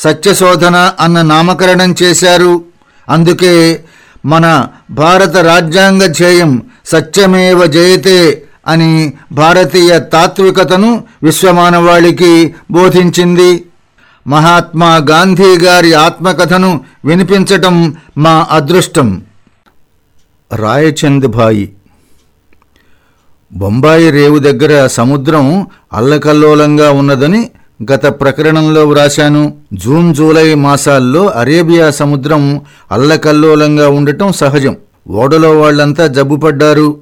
సత్యశోధన అన్న నామకరణం చేశారు. అందుకే మన భారత రాజ్యాంగ ధ్యేయం సత్యమేవ జయతే అని భారతీయ తాత్వికతను విశ్వమానవాళికి బోధించింది. మహాత్మా గాంధీ గారి ఆత్మకథను వినిపించటం మా అదృష్టం. రాయచంద్ భాయి. బొంబాయి రేవు దగ్గర సముద్రం అల్లకల్లోలంగా ఉన్నదని గత ప్రకరణంలో వ్రాశాను జూన్ జూలై మాసాల్లో అరేబియా సముద్రం అల్లకల్లోలంగా ఉండటం సహజం. ఓడలో వాళ్ళంతా జబ్బుపడ్డారు.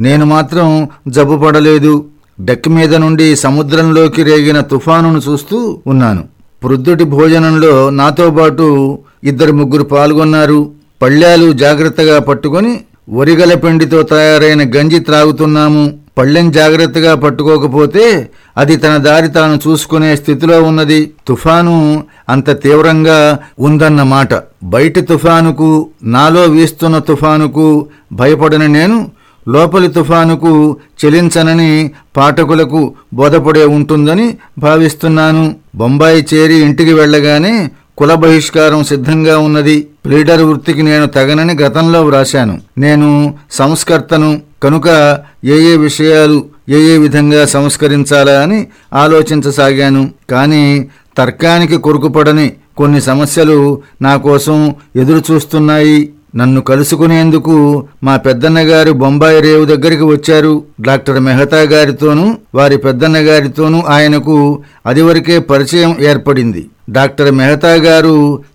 నేను మాత్రం జబ్బుపడలేదు. డెక్ మీద నుండి సముద్రంలోకి రేగిన తుఫానును చూస్తూ ఉన్నాను. ప్రొద్దుటి భోజనంలో నాతో పాటు ఇద్దరు ముగ్గురు పాల్గొన్నారు. పళ్ళాలు జాగ్రత్తగా పట్టుకొని వరిగల పిండితో తయారైన గంజి త్రాగుతున్నాము. పళ్ళెం జాగ్రత్తగా పట్టుకోకపోతే అది తన దారి తాను చూసుకునే స్థితిలో ఉన్నది. తుఫాను అంత తీవ్రంగా ఉందన్నమాట బయటి తుఫానుకు నాలో వీస్తున్న తుఫానుకు భయపడిన నేను లోపలి తుఫానుకు చెలించనని పాఠకులకు బోధపడే ఉంటుందని భావిస్తున్నాను. బొంబాయి చేరి ఇంటికి వెళ్ళగానే కుల బహిష్కారం సిద్ధంగా ఉన్నది. ప్లీడర్ వృత్తికి నేను తగనని గతంలో వ్రాశాను. నేను సంస్కర్తను కనుక ఏ ఏ విషయాలు ఏ ఏ విధంగా సంస్కరించాలా అని ఆలోచించసాగాను. కానీ తర్కానికి కొరుకుపడని కొన్ని సమస్యలు నా కోసం ఎదురు చూస్తున్నాయి నన్ను కలుసుకునేందుకు మా పెద్దన్నగారు బొంబాయి రేవు దగ్గరికి వచ్చారు. డాక్టర్ మెహతా గారితోనూ వారి పెద్దన్నగారితోనూ ఆయనకు అదివరకే పరిచయం ఏర్పడింది. డాక్టర్ మెహతా గారు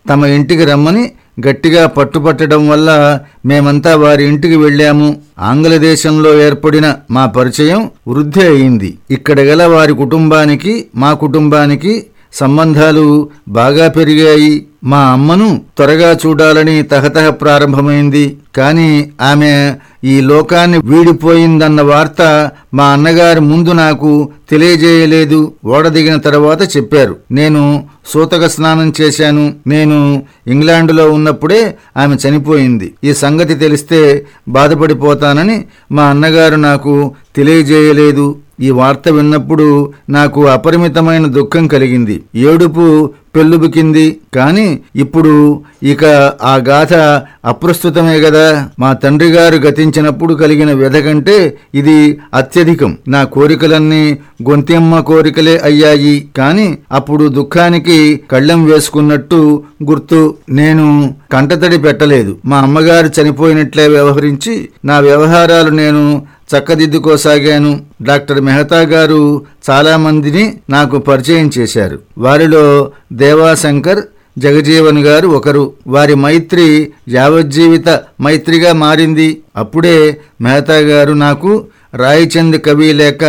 తమ ఇంటికి రమ్మని గట్టిగా పట్టుపట్టడం వల్ల మేమంతా వారి ఇంటికి వెళ్ళాము. ఆంగ్లదేశంలో ఏర్పడిన మా పరిచయం వృద్ధి అయింది. ఇక్కడ గల వారి కుటుంబానికి మా కుటుంబానికి సంబంధాలు బాగా పెరిగాయి. మా అమ్మను త్వరగా చూడాలని తహతహ ప్రారంభమైంది. కాని ఆమె ఈ లోకాన్ని వీడిపోయిందన్న వార్త మా అన్నగారి ముందు నాకు తెలియజేయలేదు. ఓడదిగిన తర్వాత చెప్పారు. నేను సూతక స్నానం చేశాను. నేను ఇంగ్లాండులో ఉన్నప్పుడే ఆమె చనిపోయింది. ఈ సంగతి తెలిస్తే బాధపడిపోతానని మా అన్నగారు నాకు తెలియజేయలేదు. ఈ వార్త విన్నప్పుడు నాకు అపరిమితమైన దుఃఖం కలిగింది. ఏడుపు పెళ్ళుబుకింది. కాని ఇప్పుడు ఇక ఆ గాథ అప్రస్తుతమే గదా. మా తండ్రి గారు గతించినప్పుడు కలిగిన వ్యధ కంటే ఇది అత్యధికం. నా కోరికలన్నీ గొంతెమ్మ కోరికలే అయ్యాయి. కాని అప్పుడు దుఃఖానికి కళ్ళెం వేసుకున్నట్టు గుర్తు నేను కంటతడి పెట్టలేదు. మా అమ్మగారు చనిపోయినట్లే వ్యవహరించి నా వ్యవహారాలు నేను చక్కదిద్దుకోసాగాను. డాక్టర్ మెహతా గారు చాలామందిని నాకు పరిచయం చేశారు. వారిలో దేవాశంకర్ జగజీవన్ గారు ఒకరు. వారి మైత్రి యావజ్జీవిత మైత్రిగా మారింది. అప్పుడే మెహతా గారు నాకు రాయచంద్ కవి లేక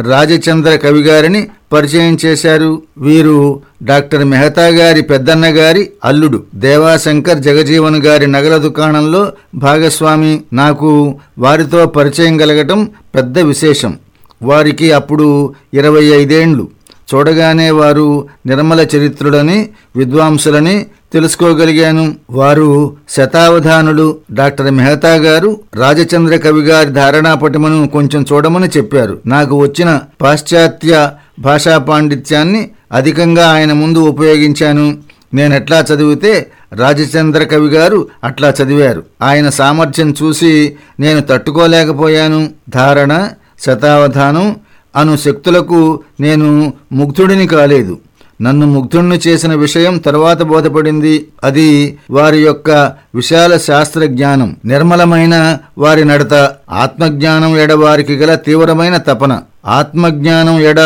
రాజచంద్ర కవి గారిని పరిచయం చేశారు వీరు డాక్టర్ మెహతా గారి పెద్దన్న గారి అల్లుడు దేవాశంకర్ జగజీవన్ గారి నగల దుకాణంలో భాగస్వామి. నాకు వారితో పరిచయం కలగటం పెద్ద విశేషం. వారికి అప్పుడు ఇరవై ఐదేండ్లు. చూడగానే వారు నిర్మల చరిత్రులని విద్వాంసులని తెలుసుకోగలిగాను. వారు శతావధానులు డాక్టర్ మెహతా గారు రాజచంద్ర కవి గారి ధారణాపటమును కొంచెం చూడమని చెప్పారు. నాకు వచ్చిన పాశ్చాత్య భాషా పాండిత్యాన్ని అధికంగా ఆయన ముందు ఉపయోగించాను. నేనెట్లా చదివితే రాజచంద్ర కవి గారు అట్లా చదివారు. ఆయన సామర్థ్యం చూసి నేను తట్టుకోలేకపోయాను. ధారణ శతావధానం అను శక్తులకు నేను ముగ్ధుడిని కాలేదు. నన్ను ముగ్ధుణ్ణి చేసిన విషయం తర్వాత బోధపడింది. అది వారి యొక్క విశాల శాస్త్ర జ్ఞానం నిర్మలమైన వారి నడత. ఆత్మజ్ఞానం ఎడ వారికి గల తీవ్రమైన తపన. ఆత్మజ్ఞానం ఎడ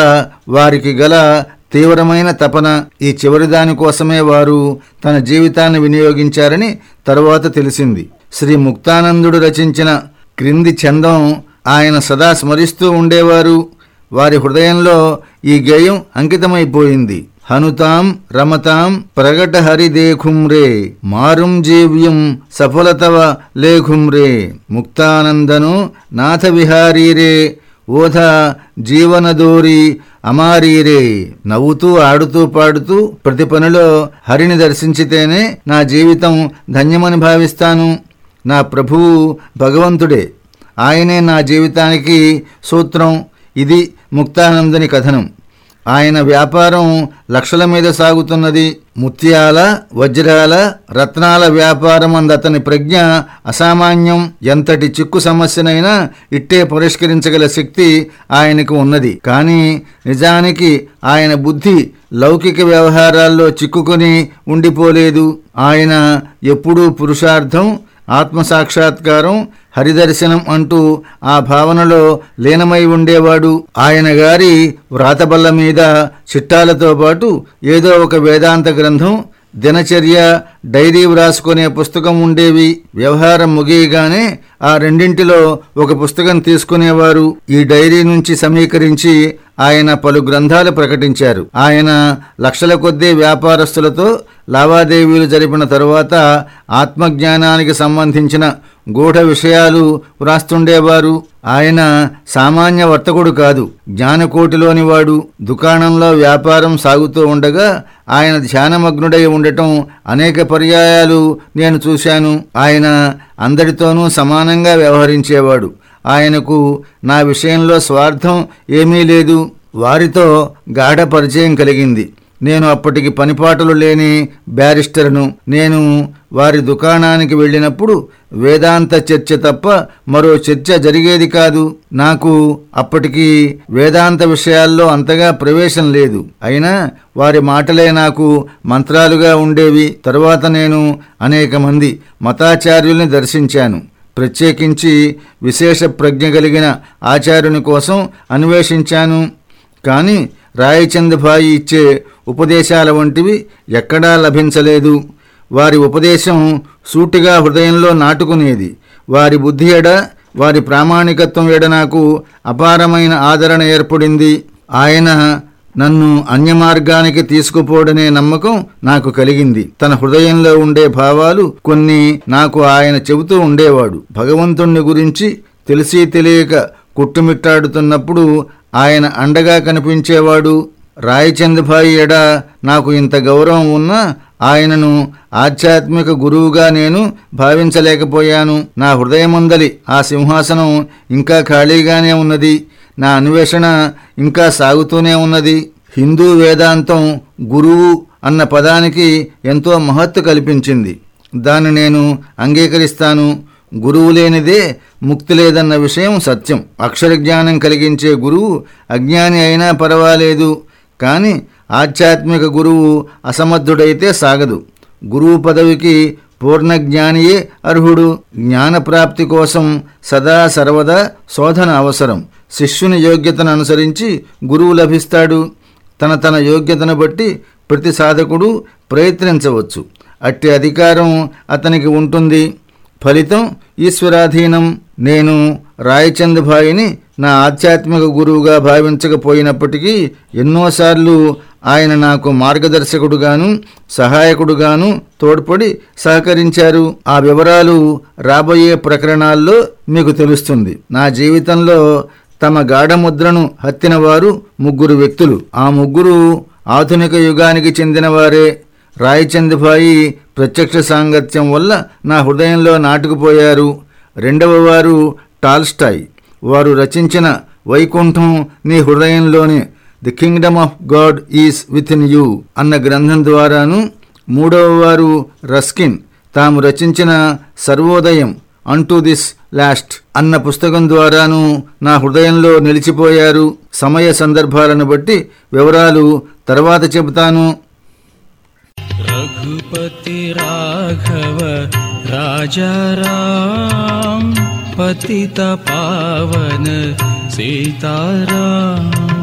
వారికి గల తీవ్రమైన తపన. ఈ చివరి దాని కోసమే వారు తన జీవితాన్ని వినియోగించారని తరువాత తెలిసింది. శ్రీ ముక్తానందుడు రచించిన క్రింది చందం ఆయన సదా స్మరిస్తూ ఉండేవారు. వారి హృదయంలో ఈ గేయం అంకితమైపోయింది. హనుతాం రమతాం ప్రగట హరి మారుం జీవ్యం సఫలతవ లేఖుమ్రే ముక్తానందను నాథవిహారీరే ఓధ జీవనదోరి అమారీరే నవ్వుతూ ఆడుతూ పాడుతూ ప్రతి పనిలో హరిని దర్శించితేనే నా జీవితం ధన్యమని భావిస్తాను. నా ప్రభువు భగవంతుడే. ఆయనే నా జీవితానికి సూత్రం. ఇది ముక్తానందని కథనం. ఆయన వ్యాపారం లక్షల మీద సాగుతున్నది. ముత్యాల వజ్రాల రత్నాల వ్యాపారం అందతని ప్రజ్ఞ అసామాన్యం. ఎంతటి చిక్కు సమస్యనైనా ఇట్టే పరిష్కరించగల శక్తి ఆయనకు ఉన్నది. కానీ నిజానికి ఆయన బుద్ధి లౌకిక వ్యవహారాల్లో చిక్కుకొని ఉండిపోలేదు. ఆయన ఎప్పుడూ పురుషార్థం ఆత్మసాక్షాత్కారం హరిదర్శనం అంటూ ఆ భావనలో లీనమై ఉండేవాడు. ఆయన గారి వ్రాతబల్ల మీద చిట్టాలతో పాటు ఏదో ఒక వేదాంత గ్రంథం దినచర్య డైరీ వ్రాసుకునే పుస్తకం ఉండేవి. వ్యవహారం ముగియగానే ఆ రెండింటిలో ఒక పుస్తకం తీసుకునేవారు. ఈ డైరీ నుంచి సమీకరించి ఆయన పలు గ్రంథాలు ప్రకటించారు. ఆయన లక్షల కొద్దీ వ్యాపారస్తులతో లావాదేవీలు జరిపిన తరువాత ఆత్మజ్ఞానానికి సంబంధించిన గూఢ విషయాలు వ్రాస్తుండేవారు. ఆయన సామాన్య వర్తకుడు కాదు జ్ఞానకోటిలోని వాడు దుకాణంలో వ్యాపారం సాగుతూ ఉండగా ఆయన ధ్యానమగ్నుడై ఉండటం అనేక పర్యాయాలు నేను చూశాను. ఆయన అందరితోనూ సమానంగా వ్యవహరించేవాడు. ఆయనకు నా విషయంలో స్వార్థం ఏమీ లేదు. వారితో గాఢ పరిచయం కలిగింది. నేను అప్పటికి పనిపాటలు లేని బ్యారిస్టర్ను. నేను వారి దుకాణానికి వెళ్ళినప్పుడు వేదాంత చర్చ తప్ప మరో చర్చ జరిగేది కాదు. నాకు అప్పటికి వేదాంత విషయాల్లో అంతగా ప్రవేశం లేదు. అయినా వారి మాటలే నాకు మంత్రాలుగా ఉండేవి. తరువాత నేను అనేక మంది మతాచార్యుల్ని దర్శించాను. ప్రత్యేకించి విశేష ప్రజ్ఞ కలిగిన ఆచార్యుని కోసం అన్వేషించాను. కానీ రాయచంద్ భాయి ఇచ్చే ఉపదేశాల వంటివి ఎక్కడా లభించలేదు. వారి ఉపదేశం సూటిగా హృదయంలో నాటుకునేది. వారి బుద్ధి ఎడ వారి ప్రామాణికత్వం ఎడ నాకు అపారమైన ఆదరణ ఏర్పడింది. ఆయన నన్ను అన్యమార్గానికి తీసుకుపోడనే నమ్మకం నాకు కలిగింది. తన హృదయంలో ఉండే భావాలు కొన్ని నాకు ఆయన చెబుతూ ఉండేవాడు. భగవంతుణ్ణి గురించి తెలిసి తెలియక కుట్టుమిట్టాడుతున్నప్పుడు ఆయన అండగా కనిపించేవాడు. రాయచంద్భాయి ఎడ నాకు ఇంత గౌరవం ఉన్నా ఆయనను ఆధ్యాత్మిక గురువుగా నేను భావించలేకపోయాను. నా హృదయమందలి ఆ సింహాసనం ఇంకా ఖాళీగానే ఉన్నది. నా అన్వేషణ ఇంకా సాగుతూనే ఉన్నది. హిందూ వేదాంతం గురువు అన్న పదానికి ఎంతో మహత్తు కల్పించింది. దాన్ని నేను అంగీకరిస్తాను. గురువు లేనిదే ముక్తి లేదన్న విషయం సత్యం. అక్షర జ్ఞానం కలిగించే గురువు అజ్ఞాని అయినా పర్వాలేదు. కానీ ఆధ్యాత్మిక గురువు అసమర్థుడైతే సాగదు. గురువు పదవికి పూర్ణ జ్ఞానియే అర్హుడు. జ్ఞానప్రాప్తి కోసం సదా సర్వదా శోధన అవసరం. శిష్యుని యోగ్యతను అనుసరించి గురువు లభిస్తాడు. తన తన యోగ్యతను బట్టి ప్రతి సాధకుడు ప్రయత్నించవచ్చు. అట్టి అధికారం అతనికి ఉంటుంది. ఫలితం ఈశ్వరాధీనం. నేను రాయచంద్ భాయిని నా ఆధ్యాత్మిక గురువుగా భావించకపోయినప్పటికీ ఎన్నోసార్లు ఆయన నాకు మార్గదర్శకుడుగాను సహాయకుడుగాను తోడ్పడి సహకరించారు. ఆ వివరాలు రాబోయే ప్రకరణాల్లో మీకు తెలుస్తుంది. నా జీవితంలో తమ గాఢముద్రను హత్తినవారు ముగ్గురు వ్యక్తులు. ఆ ముగ్గురు ఆధునిక యుగానికి చెందినవారే. రాయచంద్భాయి ప్రత్యక్ష సాంగత్యం వల్ల నా హృదయంలో నాటుకుపోయారు. రెండవ వారు టాల్స్టాయ్. వారు రచించిన వైకుంఠం నీ హృదయంలోనే the kingdom of God is within you అన్న గ్రంథం ద్వారాను మూడవ వారు రస్కిన్ తాము రచించిన సర్వోదయం అంటూ దిస్ లాస్ట్ అన్న పుస్తకం ద్వారాను నా హృదయంలో నిలిచిపోయారు. సమయ సందర్భాలను బట్టి వివరాలు తర్వాత చెబుతాను. రఘుపతి రాఘవ రాజారాం పతిత పావన సీతారాం